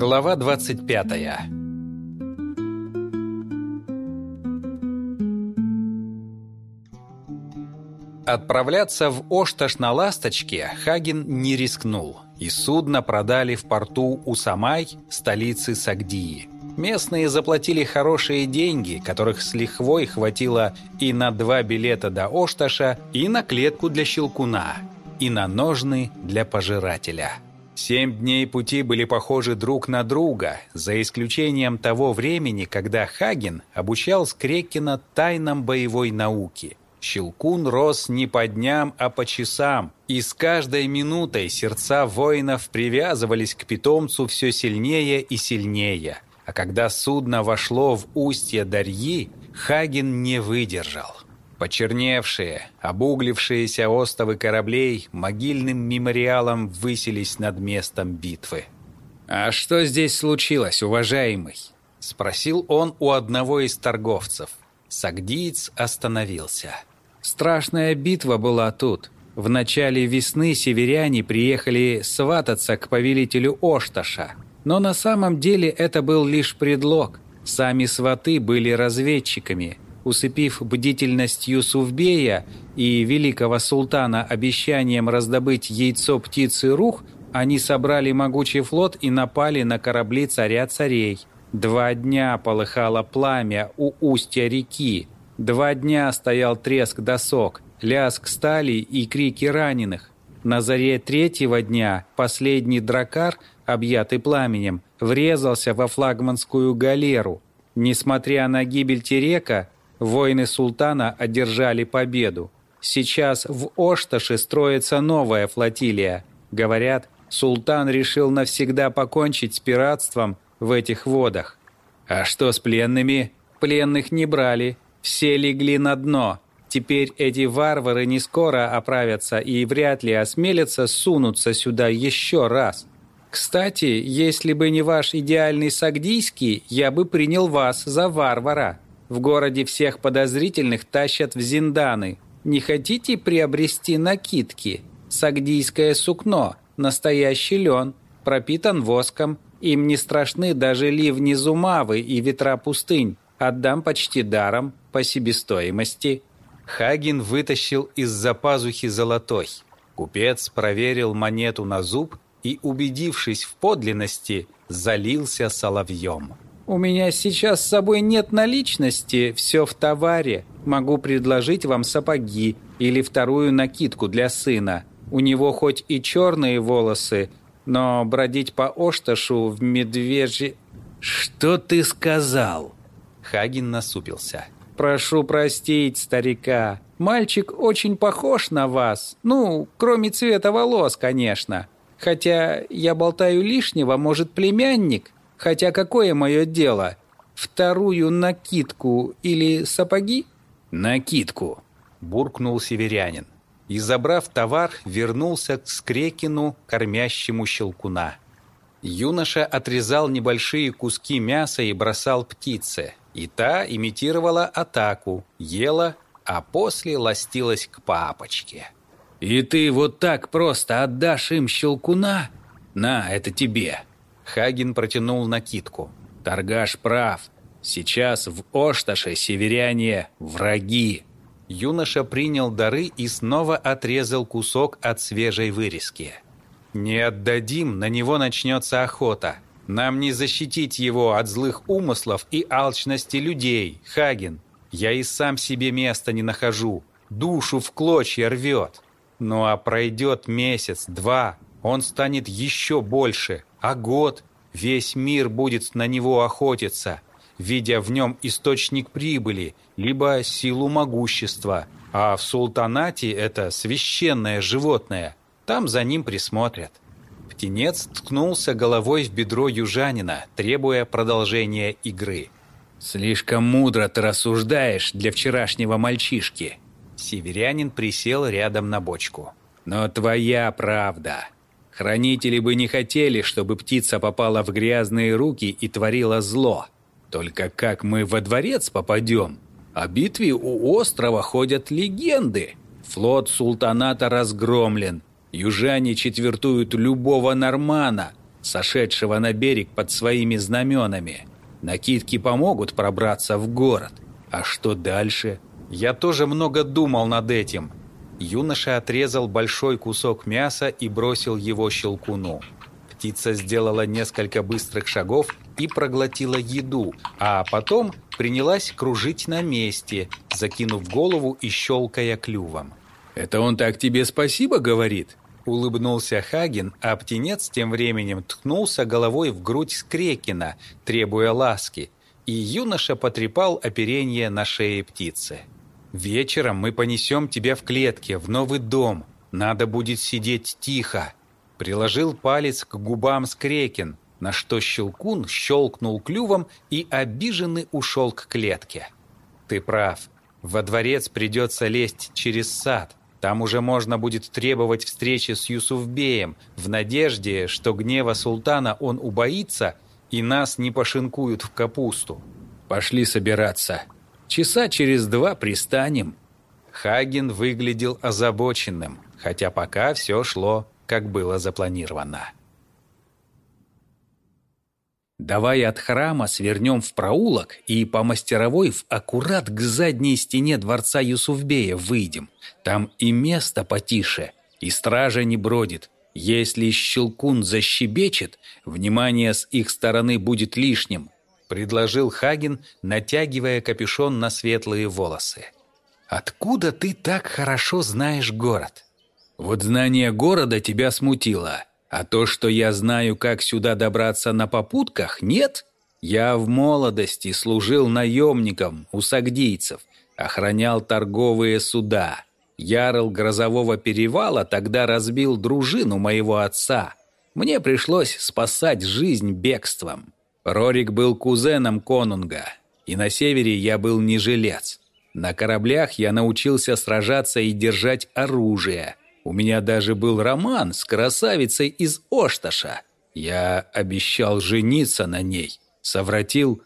Глава 25 Отправляться в Ошташ на «Ласточке» Хаген не рискнул, и судно продали в порту Усамай, столицы Сагдии. Местные заплатили хорошие деньги, которых с лихвой хватило и на два билета до Ошташа, и на клетку для щелкуна, и на ножны для пожирателя. Семь дней пути были похожи друг на друга, за исключением того времени, когда Хаген обучал Скрекина тайнам боевой науки. Щелкун рос не по дням, а по часам, и с каждой минутой сердца воинов привязывались к питомцу все сильнее и сильнее. А когда судно вошло в устье Дарьи, Хаген не выдержал. Почерневшие, обуглившиеся остовы кораблей могильным мемориалом высились над местом битвы. «А что здесь случилось, уважаемый?» — спросил он у одного из торговцев. Сагдиец остановился. «Страшная битва была тут. В начале весны северяне приехали свататься к повелителю Ошташа. Но на самом деле это был лишь предлог. Сами сваты были разведчиками — усыпив бдительность Юсуфбея и великого султана обещанием раздобыть яйцо птицы Рух, они собрали могучий флот и напали на корабли царя царей. Два дня полыхало пламя у устья реки. Два дня стоял треск досок, лязг стали и крики раненых. На заре третьего дня последний дракар, объятый пламенем, врезался во флагманскую галеру. Несмотря на гибель Терека, Воины султана одержали победу. Сейчас в Ошташе строится новая флотилия. Говорят, султан решил навсегда покончить с пиратством в этих водах. А что с пленными? Пленных не брали. Все легли на дно. Теперь эти варвары не скоро оправятся и вряд ли осмелятся сунуться сюда еще раз. Кстати, если бы не ваш идеальный сагдийский, я бы принял вас за варвара. В городе всех подозрительных тащат в зинданы. Не хотите приобрести накидки? Сагдийское сукно, настоящий лен, пропитан воском. Им не страшны даже ливни Зумавы и ветра пустынь. Отдам почти даром, по себестоимости». Хаген вытащил из-за пазухи золотой. Купец проверил монету на зуб и, убедившись в подлинности, залился соловьем. «У меня сейчас с собой нет наличности, все в товаре. Могу предложить вам сапоги или вторую накидку для сына. У него хоть и черные волосы, но бродить по Ошташу в медвежьи...» «Что ты сказал?» Хагин насупился. «Прошу простить, старика. Мальчик очень похож на вас. Ну, кроме цвета волос, конечно. Хотя я болтаю лишнего, может, племянник?» Хотя какое мое дело? Вторую накидку или сапоги? Накидку, буркнул северянин. И, забрав товар, вернулся к Скрекину, кормящему щелкуна. Юноша отрезал небольшие куски мяса и бросал птице. И та имитировала атаку, ела, а после ластилась к папочке. «И ты вот так просто отдашь им щелкуна? На, это тебе!» Хаген протянул накидку. «Торгаш прав. Сейчас в Ошташе северяне – враги». Юноша принял дары и снова отрезал кусок от свежей вырезки. «Не отдадим, на него начнется охота. Нам не защитить его от злых умыслов и алчности людей, Хаген. Я и сам себе места не нахожу. Душу в клочья рвет. Ну а пройдет месяц, два, он станет еще больше, а год весь мир будет на него охотиться, видя в нем источник прибыли, либо силу могущества, а в султанате это священное животное, там за ним присмотрят. Птенец ткнулся головой в бедро южанина, требуя продолжения игры. «Слишком мудро ты рассуждаешь для вчерашнего мальчишки». Северянин присел рядом на бочку. «Но твоя правда. Хранители бы не хотели, чтобы птица попала в грязные руки и творила зло. Только как мы во дворец попадем? О битве у острова ходят легенды. Флот султаната разгромлен. Южане четвертуют любого нормана, сошедшего на берег под своими знаменами. Накидки помогут пробраться в город. А что дальше? Я тоже много думал над этим. Юноша отрезал большой кусок мяса и бросил его щелкуну. Птица сделала несколько быстрых шагов и проглотила еду, а потом принялась кружить на месте, закинув голову и щелкая клювом. «Это он так тебе спасибо говорит?» Улыбнулся Хаген, а птенец тем временем ткнулся головой в грудь Скрекина, требуя ласки, и юноша потрепал оперение на шее птицы. «Вечером мы понесем тебя в клетке, в новый дом. Надо будет сидеть тихо». Приложил палец к губам Скрекин, на что Щелкун щелкнул клювом и обиженный ушел к клетке. «Ты прав. Во дворец придется лезть через сад. Там уже можно будет требовать встречи с Юсуфбеем в надежде, что гнева султана он убоится и нас не пошинкуют в капусту. Пошли собираться. Часа через два пристанем». Хаген выглядел озабоченным, хотя пока все шло, как было запланировано. Давай от храма свернем в проулок и по мастеровой в аккурат к задней стене дворца Юсуфбея выйдем. Там и место потише, и стража не бродит. Если щелкун защебечет, внимание с их стороны будет лишним», — предложил Хаген, натягивая капюшон на светлые волосы. «Откуда ты так хорошо знаешь город?» «Вот знание города тебя смутило». А то, что я знаю, как сюда добраться на попутках, нет? Я в молодости служил наемником у сагдийцев, охранял торговые суда. Ярл Грозового перевала тогда разбил дружину моего отца. Мне пришлось спасать жизнь бегством. Рорик был кузеном конунга, и на севере я был не жилец. На кораблях я научился сражаться и держать оружие – у меня даже был роман с красавицей из Ошташа. Я обещал жениться на ней, совратил,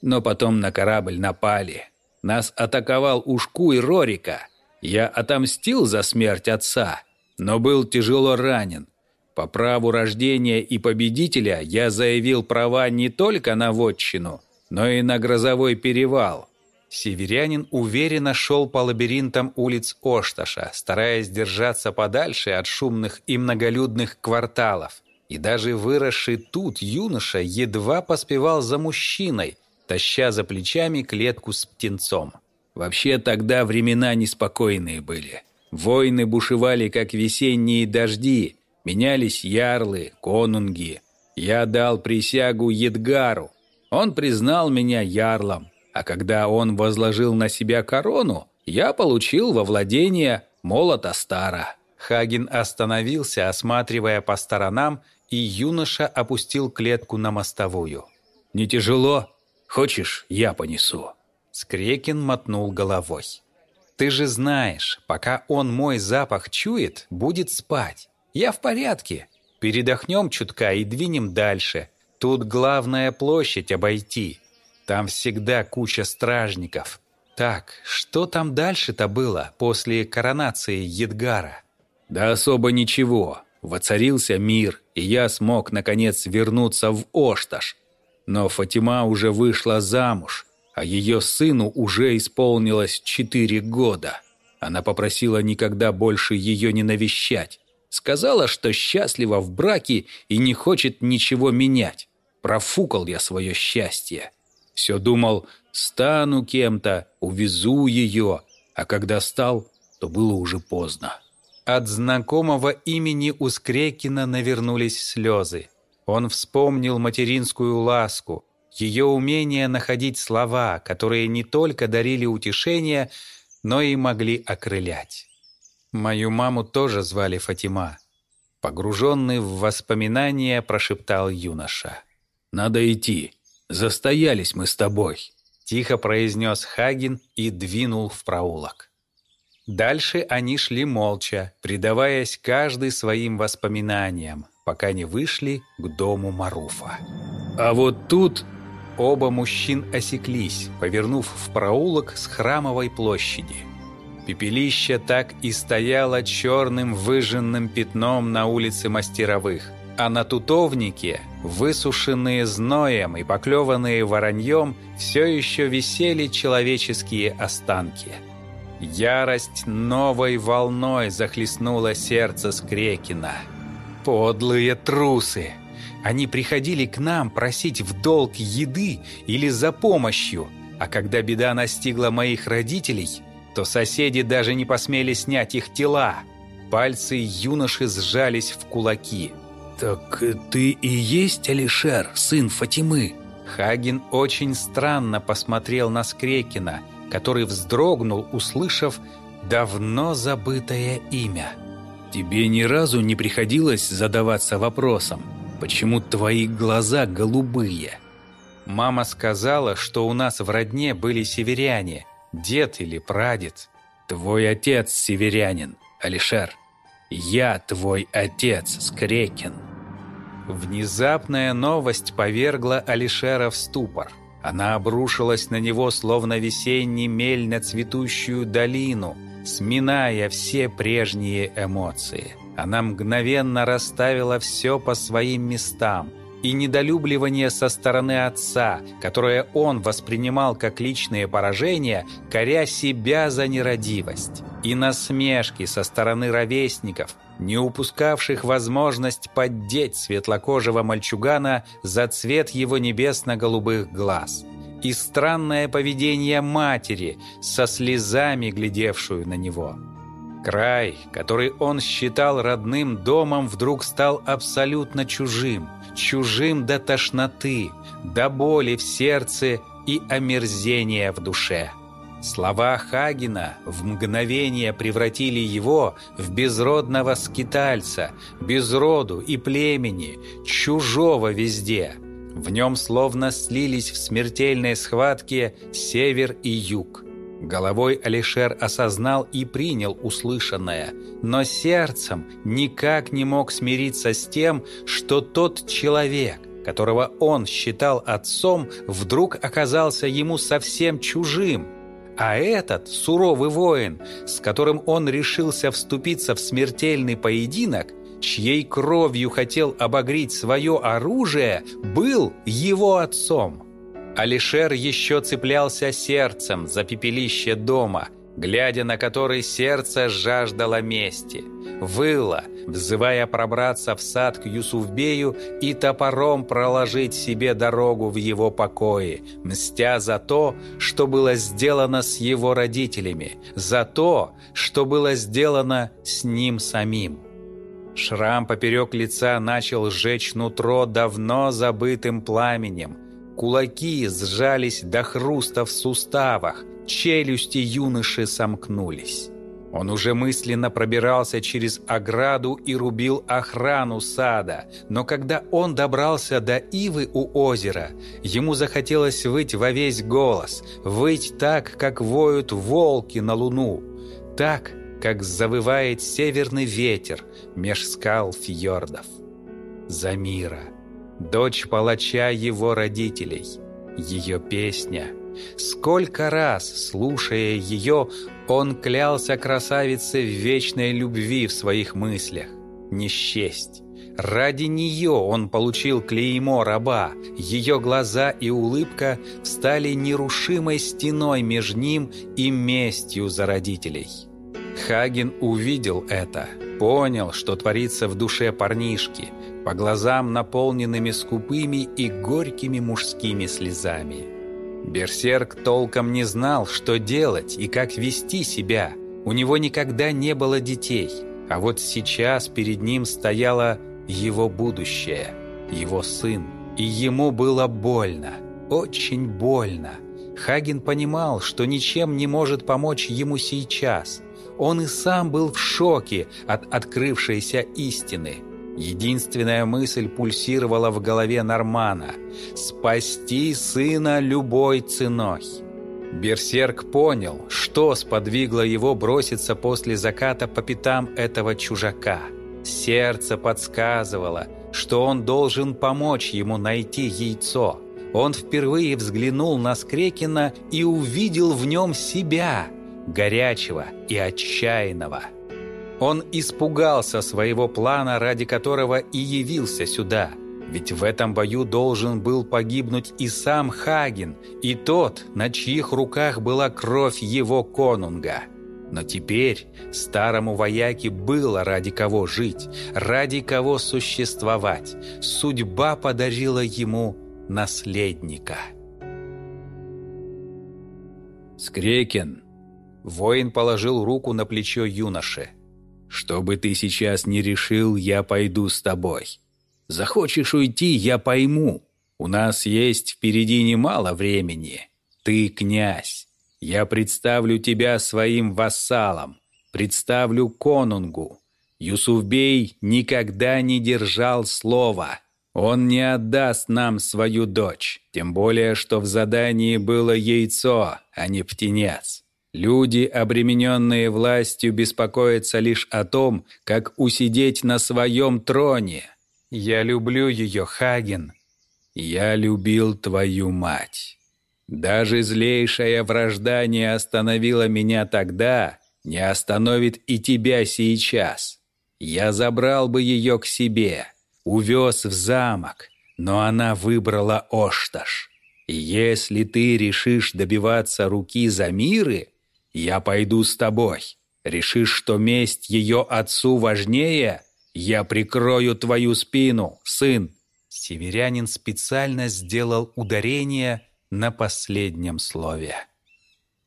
но потом на корабль напали. Нас атаковал Ушку и Рорика. Я отомстил за смерть отца, но был тяжело ранен. По праву рождения и победителя я заявил права не только на вотчину, но и на грозовой перевал. Северянин уверенно шел по лабиринтам улиц Ошташа, стараясь держаться подальше от шумных и многолюдных кварталов. И даже выросший тут юноша едва поспевал за мужчиной, таща за плечами клетку с птенцом. Вообще тогда времена неспокойные были. Войны бушевали, как весенние дожди, менялись ярлы, конунги. Я дал присягу Едгару. Он признал меня ярлом, а когда он возложил на себя корону, я получил во владение молота стара». Хаген остановился, осматривая по сторонам, и юноша опустил клетку на мостовую. «Не тяжело? Хочешь, я понесу?» Скрекин мотнул головой. «Ты же знаешь, пока он мой запах чует, будет спать. Я в порядке. Передохнем чутка и двинем дальше. Тут главная площадь обойти. Там всегда куча стражников. Так, что там дальше-то было после коронации Едгара? Да особо ничего. Воцарился мир, и я смог, наконец, вернуться в Ошташ. Но Фатима уже вышла замуж, а ее сыну уже исполнилось четыре года. Она попросила никогда больше ее не навещать. Сказала, что счастлива в браке и не хочет ничего менять. Профукал я свое счастье. Все думал, стану кем-то, увезу ее, а когда стал, то было уже поздно. От знакомого имени у Скрекина навернулись слезы. Он вспомнил материнскую ласку, ее умение находить слова, которые не только дарили утешение, но и могли окрылять. Мою маму тоже звали Фатима. Погруженный в воспоминания, прошептал юноша. «Надо идти. «Застоялись мы с тобой», — тихо произнес Хагин и двинул в проулок. Дальше они шли молча, предаваясь каждый своим воспоминаниям, пока не вышли к дому Маруфа. А вот тут оба мужчин осеклись, повернув в проулок с храмовой площади. Пепелище так и стояло черным выжженным пятном на улице Мастеровых, а на тутовнике, высушенные зноем и поклеванные вороньем, все еще висели человеческие останки. Ярость новой волной захлестнула сердце Скрекина. «Подлые трусы!» Они приходили к нам просить в долг еды или за помощью, а когда беда настигла моих родителей, то соседи даже не посмели снять их тела. Пальцы юноши сжались в кулаки. «Так ты и есть Алишер, сын Фатимы?» Хаген очень странно посмотрел на Скрекина, который вздрогнул, услышав давно забытое имя. «Тебе ни разу не приходилось задаваться вопросом, почему твои глаза голубые?» Мама сказала, что у нас в родне были северяне, дед или прадед. Твой отец северянин, Алишер. Я твой отец, Скрекин. Внезапная новость повергла Алишера в ступор. Она обрушилась на него, словно весенний мель на цветущую долину, сминая все прежние эмоции. Она мгновенно расставила все по своим местам, и недолюбливание со стороны отца, которое он воспринимал как личное поражение, коря себя за нерадивость, и насмешки со стороны ровесников, не упускавших возможность поддеть светлокожего мальчугана за цвет его небесно-голубых глаз, и странное поведение матери, со слезами глядевшую на него. Край, который он считал родным домом, вдруг стал абсолютно чужим – чужим до тошноты, до боли в сердце и омерзения в душе. Слова Хагена в мгновение превратили его в безродного скитальца, без роду и племени, чужого везде. В нем словно слились в смертельной схватке север и юг. Головой Алишер осознал и принял услышанное, но сердцем никак не мог смириться с тем, что тот человек, которого он считал отцом, вдруг оказался ему совсем чужим. А этот суровый воин, с которым он решился вступиться в смертельный поединок, чьей кровью хотел обогреть свое оружие, был его отцом. Алишер еще цеплялся сердцем за пепелище дома, глядя на который сердце жаждало мести. Выло, взывая пробраться в сад к Юсуфбею и топором проложить себе дорогу в его покое, мстя за то, что было сделано с его родителями, за то, что было сделано с ним самим. Шрам поперек лица начал сжечь нутро давно забытым пламенем – Кулаки сжались до хруста в суставах, челюсти юноши сомкнулись. Он уже мысленно пробирался через ограду и рубил охрану сада, но когда он добрался до ивы у озера, ему захотелось выть во весь голос, выть так, как воют волки на луну, так, как завывает северный ветер меж скал фьордов. Замира дочь палача его родителей. Ее песня. Сколько раз, слушая ее, он клялся красавице в вечной любви в своих мыслях. Не счесть. Ради нее он получил клеймо раба, ее глаза и улыбка стали нерушимой стеной между ним и местью за родителей. Хаген увидел это, понял, что творится в душе парнишки – по глазам, наполненными скупыми и горькими мужскими слезами. Берсерк толком не знал, что делать и как вести себя. У него никогда не было детей, а вот сейчас перед ним стояло его будущее, его сын. И ему было больно, очень больно. Хаген понимал, что ничем не может помочь ему сейчас. Он и сам был в шоке от открывшейся истины – Единственная мысль пульсировала в голове Нормана – спасти сына любой ценой. Берсерк понял, что сподвигло его броситься после заката по пятам этого чужака. Сердце подсказывало, что он должен помочь ему найти яйцо. Он впервые взглянул на Скрекина и увидел в нем себя – горячего и отчаянного. Он испугался своего плана, ради которого и явился сюда. Ведь в этом бою должен был погибнуть и сам Хаген, и тот, на чьих руках была кровь его конунга. Но теперь старому вояке было ради кого жить, ради кого существовать. Судьба подарила ему наследника. «Скрекен!» Воин положил руку на плечо юноши. «Что бы ты сейчас не решил, я пойду с тобой. Захочешь уйти, я пойму. У нас есть впереди немало времени. Ты князь. Я представлю тебя своим вассалом, представлю конунгу. Юсуфбей никогда не держал слова. Он не отдаст нам свою дочь, тем более, что в задании было яйцо, а не птенец. Люди, обремененные властью, беспокоятся лишь о том, как усидеть на своем троне. Я люблю ее, Хаген. Я любил твою мать. Даже злейшая вражда не остановила меня тогда, не остановит и тебя сейчас. Я забрал бы ее к себе, увез в замок, но она выбрала Ошташ. И если ты решишь добиваться руки за миры, я пойду с тобой. Решишь, что месть ее отцу важнее, я прикрою твою спину, сын. Северянин специально сделал ударение на последнем слове.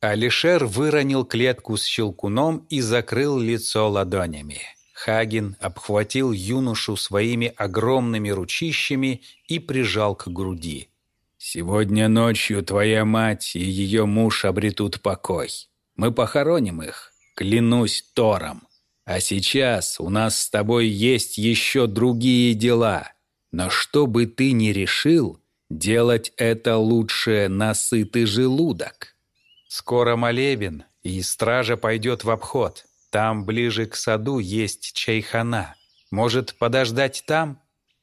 Алишер выронил клетку с щелкуном и закрыл лицо ладонями. Хагин обхватил юношу своими огромными ручищами и прижал к груди. «Сегодня ночью твоя мать и ее муж обретут покой. Мы похороним их, клянусь Тором. А сейчас у нас с тобой есть еще другие дела. Но что бы ты ни решил, Делать это лучше на сытый желудок. Скоро молебен, и стража пойдет в обход. Там, ближе к саду, есть чайхана. Может, подождать там?»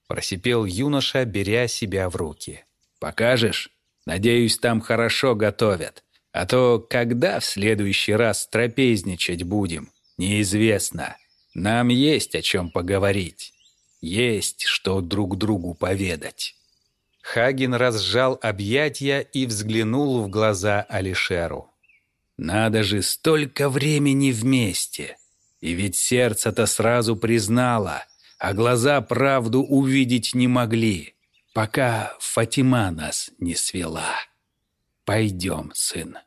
Просипел юноша, беря себя в руки. «Покажешь? Надеюсь, там хорошо готовят. А то когда в следующий раз трапезничать будем, неизвестно. Нам есть о чем поговорить. Есть что друг другу поведать». Хаген разжал объятья и взглянул в глаза Алишеру. «Надо же, столько времени вместе! И ведь сердце-то сразу признало, а глаза правду увидеть не могли, пока Фатима нас не свела. Пойдем, сын».